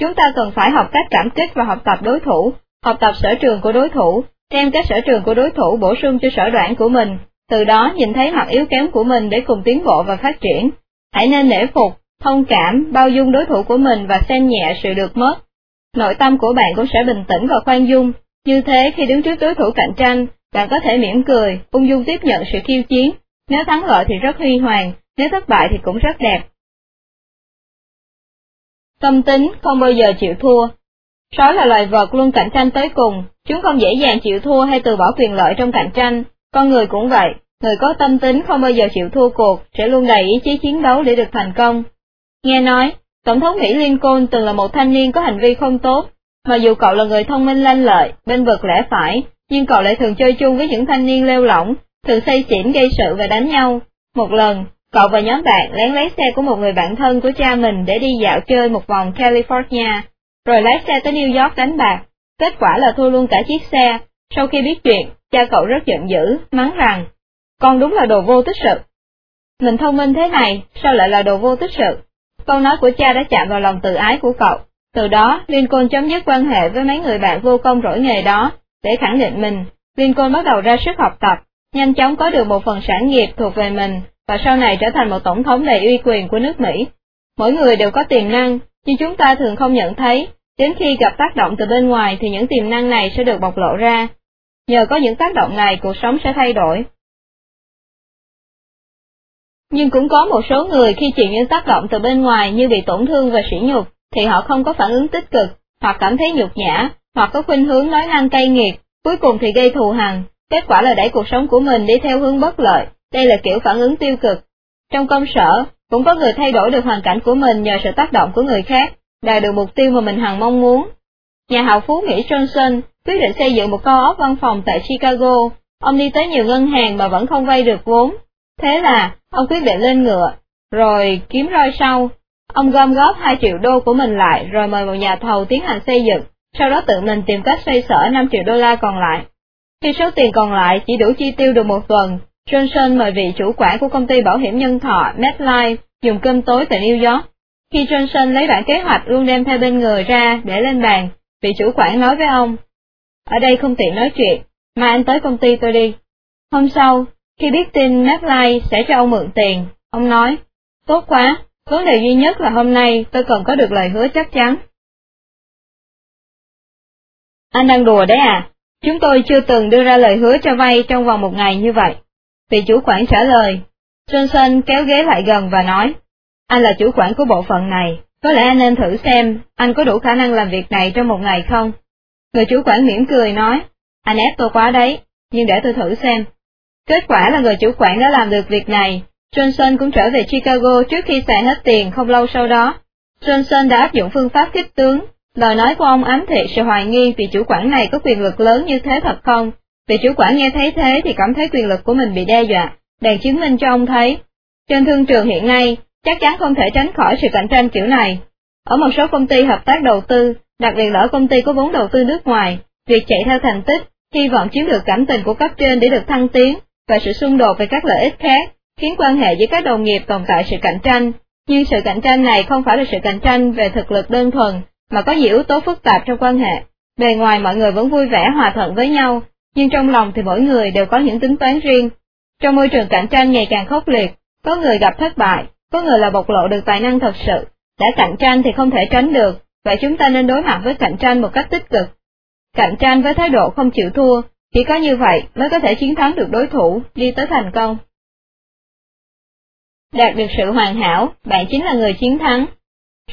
Chúng ta cần phải học cách cảm kích và học tập đối thủ, học tập sở trường của đối thủ, đem các sở trường của đối thủ bổ sung cho sở đoạn của mình, từ đó nhìn thấy mặt yếu kém của mình để cùng tiến bộ và phát triển. Hãy nên nể phục, thông cảm, bao dung đối thủ của mình và xem nhẹ sự được mất. Nội tâm của bạn cũng sẽ bình tĩnh và khoan dung, như thế khi đứng trước đối thủ cạnh tranh, bạn có thể mỉm cười, ung dung tiếp nhận sự khiêu chiến, nếu thắng lợi thì rất huy hoàng, nếu thất bại thì cũng rất đẹp. Tâm tính không bao giờ chịu thua. Sói là loài vật luôn cạnh tranh tới cùng, chúng không dễ dàng chịu thua hay từ bỏ quyền lợi trong cạnh tranh, con người cũng vậy, người có tâm tính không bao giờ chịu thua cuộc, sẽ luôn đầy ý chí chiến đấu để được thành công. Nghe nói, Tổng thống Mỹ Lincoln từng là một thanh niên có hành vi không tốt, mà dù cậu là người thông minh lanh lợi, bên vực lẽ phải, nhưng cậu lại thường chơi chung với những thanh niên lêu lỏng, thường say xỉn gây sự và đánh nhau. Một lần, cậu và nhóm bạn lén lấy xe của một người bạn thân của cha mình để đi dạo chơi một vòng California, rồi lái xe tới New York đánh bạc. Kết quả là thua luôn cả chiếc xe. Sau khi biết chuyện, cha cậu rất giận dữ, mắng rằng, con đúng là đồ vô tích sự. Mình thông minh thế này, sao lại là đồ vô tích sự? Câu nói của cha đã chạm vào lòng tự ái của cậu. Từ đó, Lincoln chấm dứt quan hệ với mấy người bạn vô công rỗi nghề đó, để khẳng định mình. Lincoln bắt đầu ra sức học tập, nhanh chóng có được một phần sản nghiệp thuộc về mình, và sau này trở thành một tổng thống đầy uy quyền của nước Mỹ. Mỗi người đều có tiềm năng, nhưng chúng ta thường không nhận thấy, đến khi gặp tác động từ bên ngoài thì những tiềm năng này sẽ được bộc lộ ra. Nhờ có những tác động này cuộc sống sẽ thay đổi. Nhưng cũng có một số người khi chịu những tác động từ bên ngoài như bị tổn thương và sỉ nhục, thì họ không có phản ứng tích cực, hoặc cảm thấy nhục nhã, hoặc có khuynh hướng nói năng cay nghiệt, cuối cùng thì gây thù hằn, kết quả là đẩy cuộc sống của mình đi theo hướng bất lợi, đây là kiểu phản ứng tiêu cực. Trong công sở, cũng có người thay đổi được hoàn cảnh của mình nhờ sự tác động của người khác, đạt được mục tiêu mà mình hằng mong muốn. Nhà hào phú Mỹ Johnson quyết định xây dựng một co ốc văn phòng tại Chicago, ông đi tới nhiều ngân hàng mà vẫn không vay được vốn. Thế là, ông quyết định lên ngựa, rồi kiếm roi sau. Ông gom góp 2 triệu đô của mình lại rồi mời một nhà thầu tiến hành xây dựng, sau đó tự mình tìm cách xoay sở 5 triệu đô la còn lại. Khi số tiền còn lại chỉ đủ chi tiêu được một tuần, Johnson mời vị chủ quản của công ty bảo hiểm nhân thọ MetLife dùng cơm tối tại New York. Khi Johnson lấy bản kế hoạch luôn đem theo bên người ra để lên bàn, vị chủ quản nói với ông, ở đây không tiện nói chuyện, mà anh tới công ty tôi đi. Hôm sau, khi biết tin MetLife sẽ cho ông mượn tiền, ông nói, tốt quá, vấn đề duy nhất là hôm nay tôi cần có được lời hứa chắc chắn. Anh đang đùa đấy à? Chúng tôi chưa từng đưa ra lời hứa cho vay trong vòng một ngày như vậy. Vị chủ quản trả lời. Johnson kéo ghế lại gần và nói, anh là chủ quản của bộ phận này, có lẽ anh nên thử xem anh có đủ khả năng làm việc này trong một ngày không? Người chủ quản mỉm cười nói, anh ép tôi quá đấy, nhưng để tôi thử xem. Kết quả là người chủ quản đã làm được việc này, Johnson cũng trở về Chicago trước khi xài hết tiền không lâu sau đó. Johnson đã áp dụng phương pháp kích tướng, lời nói của ông ám thị sự hoài nghi vì chủ quản này có quyền lực lớn như thế thật không, Vị chủ quản nghe thấy thế thì cảm thấy quyền lực của mình bị đe dọa, đèn chứng minh cho ông thấy. Trên thương trường hiện nay, chắc chắn không thể tránh khỏi sự cạnh tranh kiểu này. Ở một số công ty hợp tác đầu tư, đặc biệt là ở công ty có vốn đầu tư nước ngoài, việc chạy theo thành tích, hy vọng chiếm được cảm tình của cấp trên để được thăng tiến, và sự xung đột về các lợi ích khác, khiến quan hệ với các đồng nghiệp tồn tại sự cạnh tranh. Nhưng sự cạnh tranh này không phải là sự cạnh tranh về thực lực đơn thuần, mà có nhiều yếu tố phức tạp trong quan hệ. Bề ngoài mọi người vẫn vui vẻ hòa thuận với nhau, nhưng trong lòng thì mỗi người đều có những tính toán riêng. Trong môi trường cạnh tranh ngày càng khốc liệt, có người gặp thất bại, có người là bộc lộ được tài năng thật sự, đã cạnh tranh thì không thể tránh được, vậy chúng ta nên đối mặt với cạnh tranh một cách tích cực. Cạnh tranh với thái độ không chịu thua, chỉ có như vậy mới có thể chiến thắng được đối thủ, đi tới thành công. Đạt được sự hoàn hảo, bạn chính là người chiến thắng.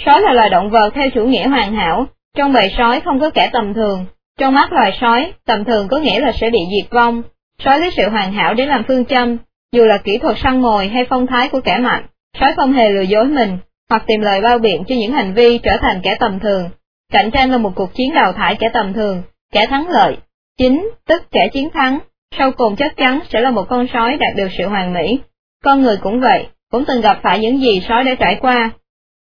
Sói là loài động vật theo chủ nghĩa hoàn hảo, trong bầy sói không có kẻ tầm thường, trong mắt loài sói, tầm thường có nghĩa là sẽ bị diệt vong. Sói lấy sự hoàn hảo để làm phương châm, dù là kỹ thuật săn mồi hay phong thái của kẻ mạnh, sói không hề lừa dối mình, hoặc tìm lời bao biện cho những hành vi trở thành kẻ tầm thường. Cạnh tranh là một cuộc chiến đào thải kẻ tầm thường, kẻ thắng lợi. Chính, tức kẻ chiến thắng, sau cùng chắc chắn sẽ là một con sói đạt được sự hoàn mỹ. Con người cũng vậy, cũng từng gặp phải những gì sói đã trải qua.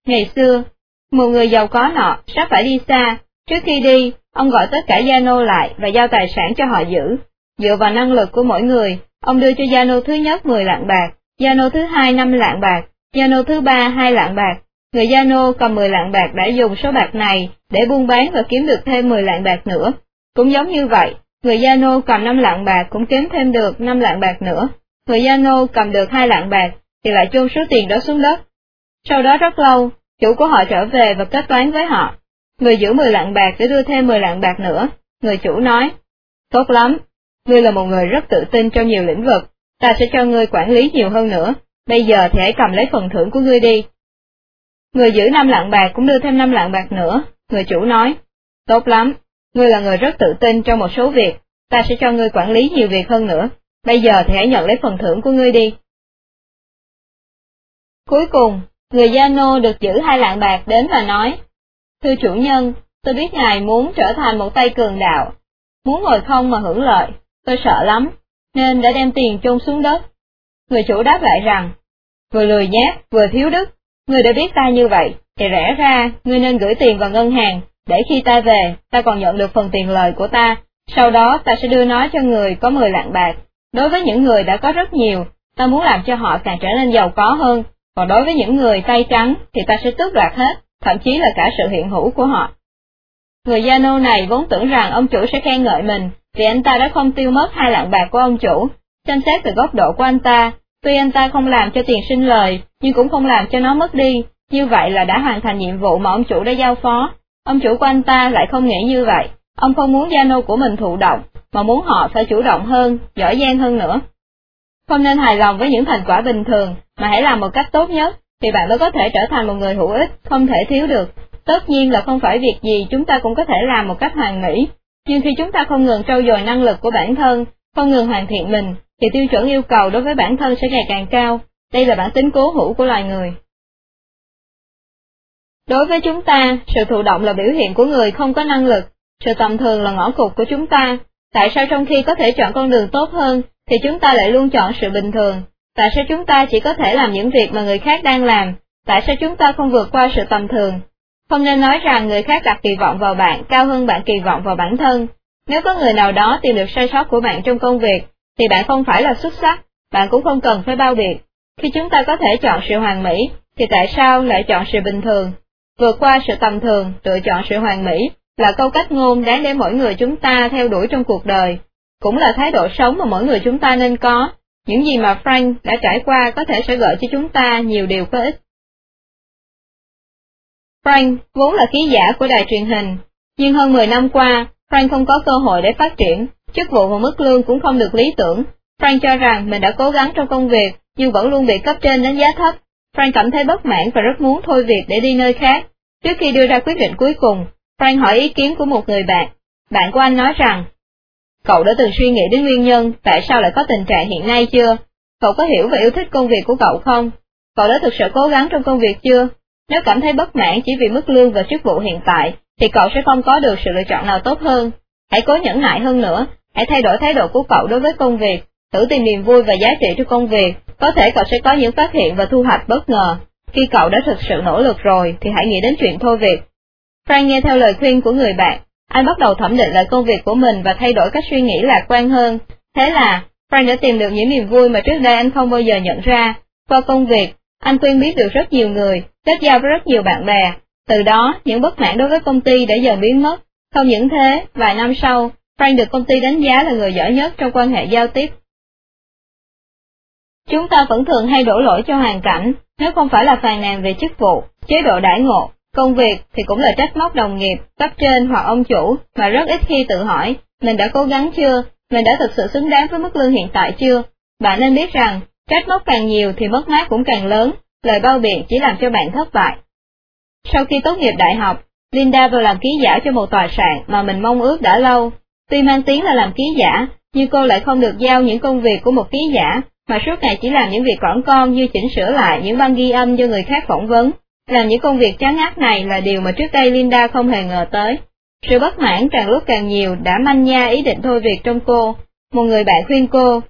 Ngày xưa, một người giàu có nọ sắp phải đi xa, trước khi đi, Ông gọi tất cả gia nô lại và giao tài sản cho họ giữ. Dựa vào năng lực của mỗi người, ông đưa cho gia nô thứ nhất 10 lạng bạc, gia nô thứ hai 5 lạng bạc, gia nô thứ ba 2 lạng bạc. Người gia nô cầm 10 lạng bạc đã dùng số bạc này để buôn bán và kiếm được thêm 10 lạng bạc nữa. Cũng giống như vậy, người gia nô cầm 5 lạng bạc cũng kiếm thêm được 5 lạng bạc nữa. người Giano cầm được hai lạng bạc, thì lại chôn số tiền đó xuống đất. Sau đó rất lâu, chủ của họ trở về và kết toán với họ. Người giữ 10 lạng bạc để đưa thêm 10 lạng bạc nữa. Người chủ nói, tốt lắm, ngươi là một người rất tự tin trong nhiều lĩnh vực, ta sẽ cho ngươi quản lý nhiều hơn nữa, bây giờ thì hãy cầm lấy phần thưởng của ngươi đi. Người giữ năm lạng bạc cũng đưa thêm năm lạng bạc nữa, người chủ nói, tốt lắm, ngươi là người rất tự tin trong một số việc, ta sẽ cho ngươi quản lý nhiều việc hơn nữa, bây giờ thì hãy nhận lấy phần thưởng của ngươi đi. Cuối cùng, người Gia Nô được giữ hai lạng bạc đến và nói, Thưa chủ nhân, tôi biết ngài muốn trở thành một tay cường đạo, muốn ngồi không mà hưởng lợi, tôi sợ lắm, nên đã đem tiền chôn xuống đất. Người chủ đáp lại rằng, vừa lười nhát, vừa thiếu đức, người đã biết ta như vậy, thì rẽ ra, ngươi nên gửi tiền vào ngân hàng, để khi ta về, ta còn nhận được phần tiền lời của ta, sau đó ta sẽ đưa nó cho người có 10 lạng bạc. Đối với những người đã có rất nhiều, ta muốn làm cho họ càng trở nên giàu có hơn, còn đối với những người tay trắng thì ta sẽ tước đoạt hết, thậm chí là cả sự hiện hữu của họ. Người gia nô này vốn tưởng rằng ông chủ sẽ khen ngợi mình, vì anh ta đã không tiêu mất hai lạng bạc của ông chủ. Xem xét từ góc độ của anh ta, tuy anh ta không làm cho tiền sinh lời, nhưng cũng không làm cho nó mất đi, như vậy là đã hoàn thành nhiệm vụ mà ông chủ đã giao phó. Ông chủ của anh ta lại không nghĩ như vậy, ông không muốn gia nô của mình thụ động, mà muốn họ phải chủ động hơn, giỏi giang hơn nữa. Không nên hài lòng với những thành quả bình thường, mà hãy làm một cách tốt nhất, thì bạn mới có thể trở thành một người hữu ích, không thể thiếu được. Tất nhiên là không phải việc gì chúng ta cũng có thể làm một cách hoàn mỹ, nhưng khi chúng ta không ngừng trau dồi năng lực của bản thân, không ngừng hoàn thiện mình, thì tiêu chuẩn yêu cầu đối với bản thân sẽ ngày càng cao. Đây là bản tính cố hữu của loài người. Đối với chúng ta, sự thụ động là biểu hiện của người không có năng lực, sự tầm thường là ngõ cụt của chúng ta. Tại sao trong khi có thể chọn con đường tốt hơn, thì chúng ta lại luôn chọn sự bình thường? Tại sao chúng ta chỉ có thể làm những việc mà người khác đang làm? Tại sao chúng ta không vượt qua sự tầm thường? Không nên nói rằng người khác đặt kỳ vọng vào bạn cao hơn bạn kỳ vọng vào bản thân. Nếu có người nào đó tìm được sai sót của bạn trong công việc, thì bạn không phải là xuất sắc, bạn cũng không cần phải bao biệt. Khi chúng ta có thể chọn sự hoàn mỹ, thì tại sao lại chọn sự bình thường? Vượt qua sự tầm thường, lựa chọn sự hoàn mỹ, là câu cách ngôn đáng để mỗi người chúng ta theo đuổi trong cuộc đời. Cũng là thái độ sống mà mỗi người chúng ta nên có. Những gì mà Frank đã trải qua có thể sẽ gợi cho chúng ta nhiều điều có ích. Frank vốn là ký giả của đài truyền hình, nhưng hơn 10 năm qua, Frank không có cơ hội để phát triển, chức vụ và mức lương cũng không được lý tưởng. Frank cho rằng mình đã cố gắng trong công việc, nhưng vẫn luôn bị cấp trên đánh giá thấp. Frank cảm thấy bất mãn và rất muốn thôi việc để đi nơi khác. Trước khi đưa ra quyết định cuối cùng, Frank hỏi ý kiến của một người bạn. Bạn của anh nói rằng, cậu đã từng suy nghĩ đến nguyên nhân tại sao lại có tình trạng hiện nay chưa? Cậu có hiểu và yêu thích công việc của cậu không? Cậu đã thực sự cố gắng trong công việc chưa? Nếu cảm thấy bất mãn chỉ vì mức lương và chức vụ hiện tại, thì cậu sẽ không có được sự lựa chọn nào tốt hơn. Hãy cố nhẫn nại hơn nữa, hãy thay đổi thái độ của cậu đối với công việc, thử tìm niềm vui và giá trị trong công việc, có thể cậu sẽ có những phát hiện và thu hoạch bất ngờ. Khi cậu đã thực sự nỗ lực rồi thì hãy nghĩ đến chuyện thôi việc. Frank nghe theo lời khuyên của người bạn, anh bắt đầu thẩm định lại công việc của mình và thay đổi cách suy nghĩ lạc quan hơn. Thế là, Frank đã tìm được những niềm vui mà trước đây anh không bao giờ nhận ra. Qua công việc, anh quen biết được rất nhiều người, kết giao với rất nhiều bạn bè. Từ đó, những bất mãn đối với công ty đã dần biến mất. Không những thế, vài năm sau, Frank được công ty đánh giá là người giỏi nhất trong quan hệ giao tiếp. Chúng ta vẫn thường hay đổ lỗi cho hoàn cảnh, nếu không phải là phàn nàn về chức vụ, chế độ đãi ngộ, công việc thì cũng là trách móc đồng nghiệp, cấp trên hoặc ông chủ, mà rất ít khi tự hỏi, mình đã cố gắng chưa, mình đã thực sự xứng đáng với mức lương hiện tại chưa. Bạn nên biết rằng, trách móc càng nhiều thì mất mát cũng càng lớn, lời bao biện chỉ làm cho bạn thất bại. Sau khi tốt nghiệp đại học, Linda vừa làm ký giả cho một tòa soạn mà mình mong ước đã lâu. Tuy mang tiếng là làm ký giả, nhưng cô lại không được giao những công việc của một ký giả, mà suốt ngày chỉ làm những việc quảng con như chỉnh sửa lại những băng ghi âm do người khác phỏng vấn. Làm những công việc chán ngắt này là điều mà trước đây Linda không hề ngờ tới. Sự bất mãn càng lúc càng nhiều đã manh nha ý định thôi việc trong cô. Một người bạn khuyên cô,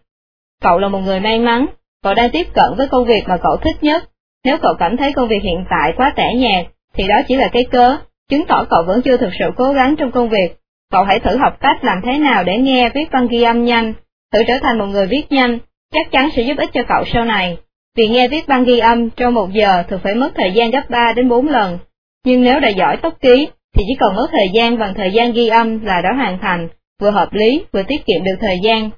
cậu là một người may mắn, cậu đang tiếp cận với công việc mà cậu thích nhất. Nếu cậu cảm thấy công việc hiện tại quá tẻ nhạt, thì đó chỉ là cái cớ, chứng tỏ cậu vẫn chưa thực sự cố gắng trong công việc. Cậu hãy thử học cách làm thế nào để nghe viết văn ghi âm nhanh, thử trở thành một người viết nhanh, chắc chắn sẽ giúp ích cho cậu sau này. Vì nghe viết băng ghi âm trong một giờ thường phải mất thời gian gấp 3 đến 4 lần, nhưng nếu đã giỏi tốc ký thì chỉ cần mất thời gian bằng thời gian ghi âm là đã hoàn thành, vừa hợp lý vừa tiết kiệm được thời gian.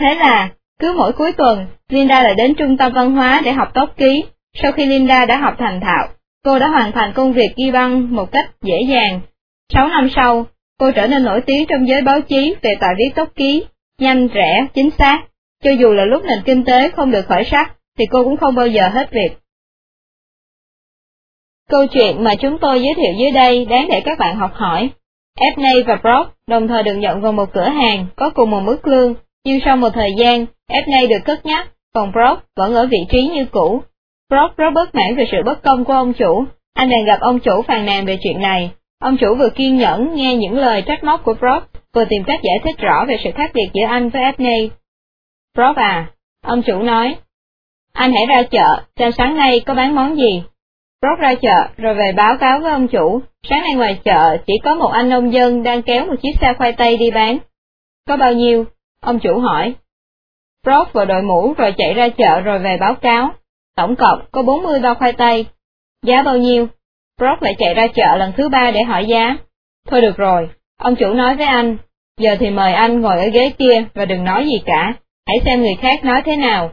Thế là, Cứ mỗi cuối tuần, Linda lại đến trung tâm văn hóa để học tốc ký. Sau khi Linda đã học thành thạo, cô đã hoàn thành công việc ghi băng một cách dễ dàng. Sáu năm sau, cô trở nên nổi tiếng trong giới báo chí về tài viết tốc ký, nhanh, rẻ, chính xác. Cho dù là lúc nền kinh tế không được khởi sắc, thì cô cũng không bao giờ hết việc. Câu chuyện mà chúng tôi giới thiệu dưới đây đáng để các bạn học hỏi. Epney và Brock đồng thời được nhận vào một cửa hàng có cùng một mức lương, nhưng sau một thời gian, Epney được cất nhắc, còn Brock vẫn ở vị trí như cũ. Brock rất bất mãn về sự bất công của ông chủ, anh đang gặp ông chủ phàn nàn về chuyện này. Ông chủ vừa kiên nhẫn nghe những lời trách móc của Brock, vừa tìm cách giải thích rõ về sự khác biệt giữa anh với Epney. Brock à, ông chủ nói, anh hãy ra chợ, xem sáng nay có bán món gì. Rốt ra chợ, rồi về báo cáo với ông chủ, sáng nay ngoài chợ chỉ có một anh nông dân đang kéo một chiếc xe khoai tây đi bán. Có bao nhiêu? Ông chủ hỏi. Rốt vừa đội mũ rồi chạy ra chợ rồi về báo cáo. Tổng cộng có 40 bao khoai tây. Giá bao nhiêu? Rốt lại chạy ra chợ lần thứ ba để hỏi giá. Thôi được rồi, ông chủ nói với anh, giờ thì mời anh ngồi ở ghế kia và đừng nói gì cả, hãy xem người khác nói thế nào.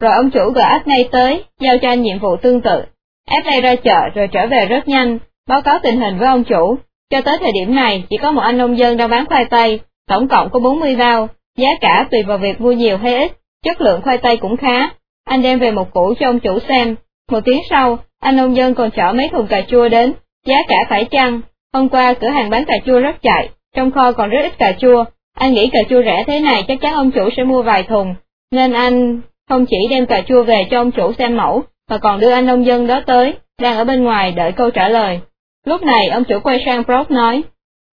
Rồi ông chủ gọi ngay tới, giao cho anh nhiệm vụ tương tự. Asney ra chợ rồi trở về rất nhanh, báo cáo tình hình với ông chủ. Cho tới thời điểm này, chỉ có một anh nông dân đang bán khoai tây, tổng cộng có 40 bao, giá cả tùy vào việc mua nhiều hay ít, chất lượng khoai tây cũng khá. Anh đem về một củ cho ông chủ xem. Một tiếng sau, anh nông dân còn chở mấy thùng cà chua đến, giá cả phải chăng? Hôm qua cửa hàng bán cà chua rất chạy, trong kho còn rất ít cà chua, anh nghĩ cà chua rẻ thế này chắc chắn ông chủ sẽ mua vài thùng, nên anh không chỉ đem cà chua về cho ông chủ xem mẫu, mà còn đưa anh nông dân đó tới, đang ở bên ngoài đợi câu trả lời. Lúc này ông chủ quay sang Brock nói,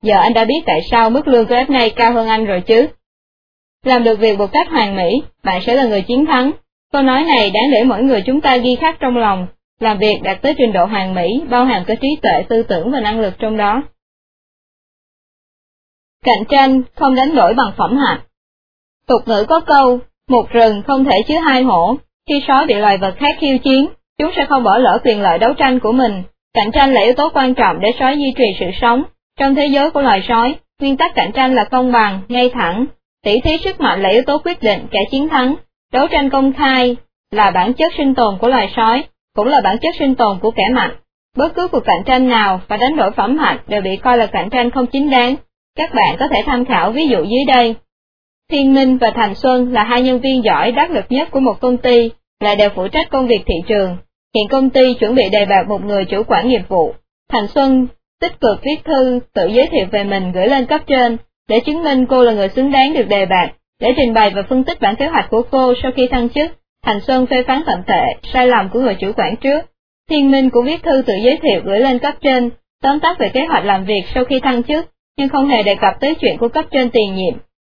giờ anh đã biết tại sao mức lương của này cao hơn anh rồi chứ. Làm được việc một cách hoàn mỹ, bạn sẽ là người chiến thắng. Câu nói này đáng để mỗi người chúng ta ghi khắc trong lòng, làm việc đạt tới trình độ hoàn mỹ, bao hàm có trí tuệ tư tưởng và năng lực trong đó. Cạnh tranh không đánh đổi bằng phẩm hạnh. Tục ngữ có câu, một rừng không thể chứa hai hổ, khi sói bị loài vật khác khiêu chiến, chúng sẽ không bỏ lỡ quyền lợi đấu tranh của mình. Cạnh tranh là yếu tố quan trọng để sói duy trì sự sống. Trong thế giới của loài sói, nguyên tắc cạnh tranh là công bằng, ngay thẳng. Tỷ thí sức mạnh là yếu tố quyết định kẻ chiến thắng. Đấu tranh công khai là bản chất sinh tồn của loài sói, cũng là bản chất sinh tồn của kẻ mạnh. Bất cứ cuộc cạnh tranh nào và đánh đổi phẩm hạnh đều bị coi là cạnh tranh không chính đáng. Các bạn có thể tham khảo ví dụ dưới đây. Thiên Minh và Thành Xuân là hai nhân viên giỏi đắc lực nhất của một công ty, lại đều phụ trách công việc thị trường. Hiện công ty chuẩn bị đề bạt một người chủ quản nghiệp vụ. Thành Xuân tích cực viết thư tự giới thiệu về mình gửi lên cấp trên, để chứng minh cô là người xứng đáng được đề bạt, để trình bày và phân tích bản kế hoạch của cô sau khi thăng chức. Thành Xuân phê phán thậm tệ, sai lầm của người chủ quản trước. Thiên Minh cũng viết thư tự giới thiệu gửi lên cấp trên, tóm tắt về kế hoạch làm việc sau khi thăng chức, nhưng không hề đề cập tới chuyện của cấp trên tiền nhiệm.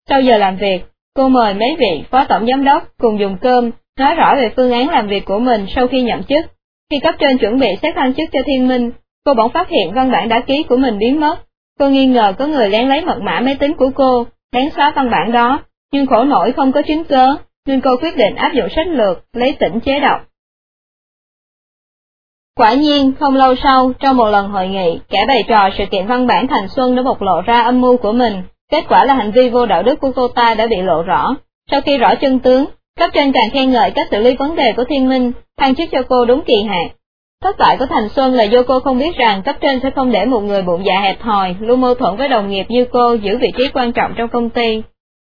Sau giờ làm việc, cô mời mấy vị phó tổng giám đốc cùng dùng cơm, nói rõ về phương án làm việc của mình sau khi nhậm chức. Khi cấp trên chuẩn bị xét thăng chức cho Thiên Minh, cô bỗng phát hiện văn bản đã ký của mình biến mất. Cô nghi ngờ có người lén lấy mật mã máy tính của cô, lén xóa văn bản đó, nhưng khổ nổi không có chứng cớ, nên cô quyết định áp dụng sách lược, lấy tỉnh chế độc. Quả nhiên, không lâu sau, trong một lần hội nghị, kẻ bày trò sự kiện văn bản Thành Xuân đã bộc lộ ra âm mưu của mình, kết quả là hành vi vô đạo đức của cô ta đã bị lộ rõ. Sau khi rõ chân tướng, cấp trên càng khen ngợi cách xử lý vấn đề của Thiên Minh, thăng chức cho cô đúng kỳ hạn. Thất bại của Thành Xuân là do cô không biết rằng cấp trên sẽ không để một người bụng dạ hẹp hòi, luôn mâu thuẫn với đồng nghiệp như cô giữ vị trí quan trọng trong công ty.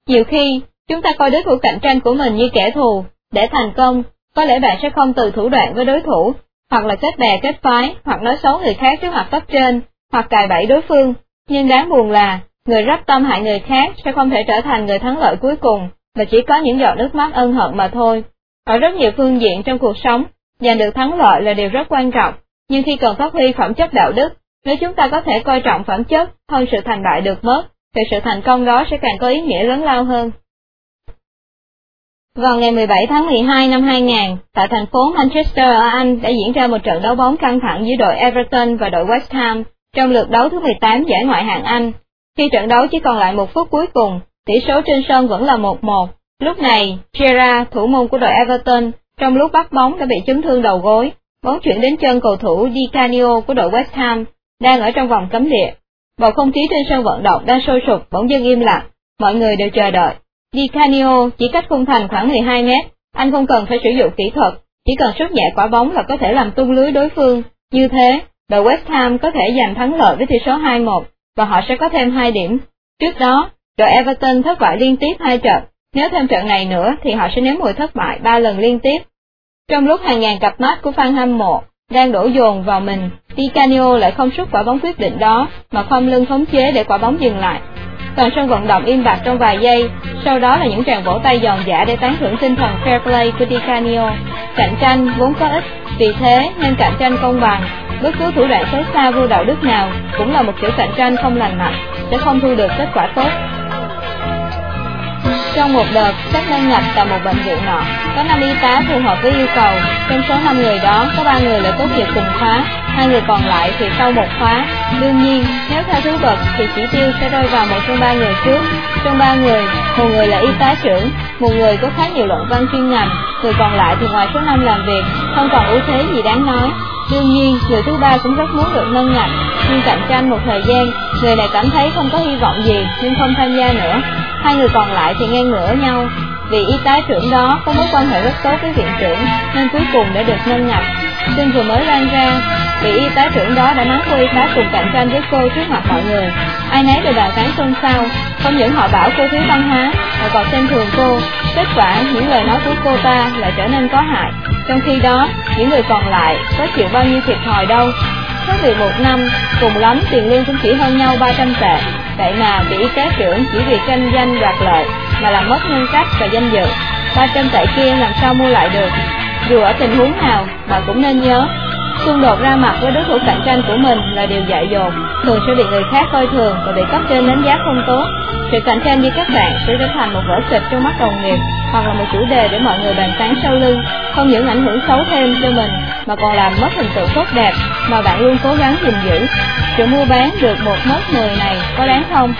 Nhiều khi, chúng ta coi đối thủ cạnh tranh của mình như kẻ thù, để thành công, có lẽ bạn sẽ không từ thủ đoạn với đối thủ, hoặc là kết bè kết phái, hoặc nói xấu người khác trước mặt cấp trên, hoặc cài bẫy đối phương, nhưng đáng buồn là, người rắp tâm hại người khác sẽ không thể trở thành người thắng lợi cuối cùng, mà chỉ có những giọt nước mắt ân hận mà thôi. Ở rất nhiều phương diện trong cuộc sống, giành được thắng lợi là điều rất quan trọng, nhưng khi cần phát huy phẩm chất đạo đức, nếu chúng ta có thể coi trọng phẩm chất hơn sự thành bại được mất, thì sự thành công đó sẽ càng có ý nghĩa lớn lao hơn. Vào ngày 17 tháng 12 năm 2000, tại thành phố Manchester ở Anh đã diễn ra một trận đấu bóng căng thẳng giữa đội Everton và đội West Ham trong lượt đấu thứ 18 giải ngoại hạng Anh. Khi trận đấu chỉ còn lại một phút cuối cùng, tỷ số trên sân vẫn là 1-1. Lúc này, Gerrard, thủ môn của đội Everton, trong lúc bắt bóng đã bị chấn thương đầu gối, bóng chuyển đến chân cầu thủ Di Canio của đội West Ham, đang ở trong vòng cấm địa. Bầu không khí trên sân vận động đang sôi sục bỗng dưng im lặng, mọi người đều chờ đợi. Di Canio chỉ cách khung thành khoảng 12 mét, anh không cần phải sử dụng kỹ thuật, chỉ cần sút nhẹ quả bóng là có thể làm tung lưới đối phương. Như thế, đội West Ham có thể giành thắng lợi với tỷ số 2-1 và họ sẽ có thêm 2 điểm. Trước đó, đội Everton thất bại liên tiếp hai trận, nếu thêm trận này nữa thì họ sẽ nếm mùi thất bại 3 lần liên tiếp. Trong lúc hàng ngàn cặp mắt của fan hâm mộ đang đổ dồn vào mình, Di Canio lại không sút quả bóng quyết định đó mà không lưng khống chế để quả bóng dừng lại. Toàn sân vận động im bặt trong vài giây, sau đó là những tràng vỗ tay giòn giả để tán thưởng tinh thần fair play của Di Canio. Cạnh tranh vốn có ích, vì thế nên cạnh tranh công bằng. Bất cứ thủ đoạn xấu xa vô đạo đức nào cũng là một kiểu cạnh tranh không lành mạnh, sẽ không thu được kết quả tốt. Trong một đợt, các nâng nhập tại một bệnh viện nọ, có 5 y tá phù hợp với yêu cầu, trong số 5 người đó có 3 người lại tốt nghiệp cùng khóa, hai người còn lại thì sau một khóa. Đương nhiên, nếu theo thứ bậc thì chỉ tiêu sẽ rơi vào một trong ba người trước. Trong ba người, một người là y tá trưởng, một người có khá nhiều luận văn chuyên ngành, người còn lại thì ngoài số năm làm việc, không còn ưu thế gì đáng nói. Đương nhiên, người thứ ba cũng rất muốn được nâng ngạch, nhưng cạnh tranh một thời gian, người này cảm thấy không có hy vọng gì nhưng không tham gia nữa. Hai người còn lại thì ngang ngửa nhau, vì y tá trưởng đó có mối quan hệ rất tốt với viện trưởng nên cuối cùng đã được nâng ngạch. Tin vừa mới lan ra, vị y tá trưởng đó đã nói cô y tá cùng cạnh tranh với cô trước mặt mọi người. Ai nấy đều bàn tán xôn xao, không những họ bảo cô thiếu văn hóa, mà còn xem thường cô. Kết quả, những lời nói của cô ta lại trở nên có hại. Trong khi đó, những người còn lại có chịu bao nhiêu thiệt thòi đâu. Có việc một năm, cùng lắm tiền lương cũng chỉ hơn nhau 300 tệ. Vậy mà bị y tá trưởng chỉ vì tranh danh đoạt lợi mà làm mất nhân cách và danh dự. 300 tệ kia làm sao mua lại được? Dù ở tình huống nào, mà cũng nên nhớ, xung đột ra mặt với đối thủ cạnh tranh của mình là điều dại dột, thường sẽ bị người khác coi thường và bị cấp trên đánh giá không tốt. Sự cạnh tranh như các bạn sẽ trở thành một vở kịch trong mắt đồng nghiệp, hoặc là một chủ đề để mọi người bàn tán sau lưng, không những ảnh hưởng xấu thêm cho mình, mà còn làm mất hình tượng tốt đẹp mà bạn luôn cố gắng gìn giữ. Sự mua bán được một mốt mười này có đáng không?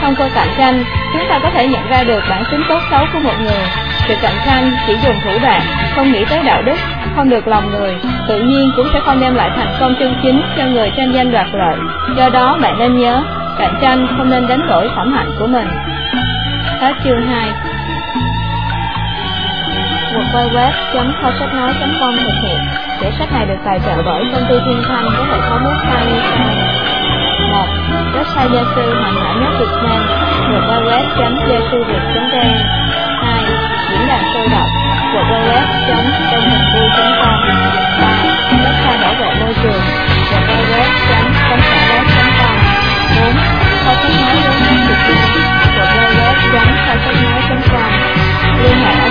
Thông qua cạnh tranh, chúng ta có thể nhận ra được bản tính tốt xấu của một người. Sự cạnh tranh chỉ dùng thủ đoạn, không nghĩ tới đạo đức, không được lòng người, tự nhiên cũng sẽ không đem lại thành công chân chính cho người tranh danh đoạt lợi. Do đó bạn nên nhớ, cạnh tranh không nên đánh đổi phẩm hạnh của mình. Hết chương 2 www.kho sách nói.com thực hiện. Để sách này được tài trợ bởi công ty Thiên Thanh với hệ thống website như sau. 1. Website gia sư mạnh mẽ nhất Việt Nam www.giasuviet.vn 2 diễn đàn sôi động của www.tônghinhvui.com và website bảo vệ môi trường www.tôngkhỏedoát.com 4. Kho sách nói đối với Việt Nam www.kho sách nói.com Liên hệ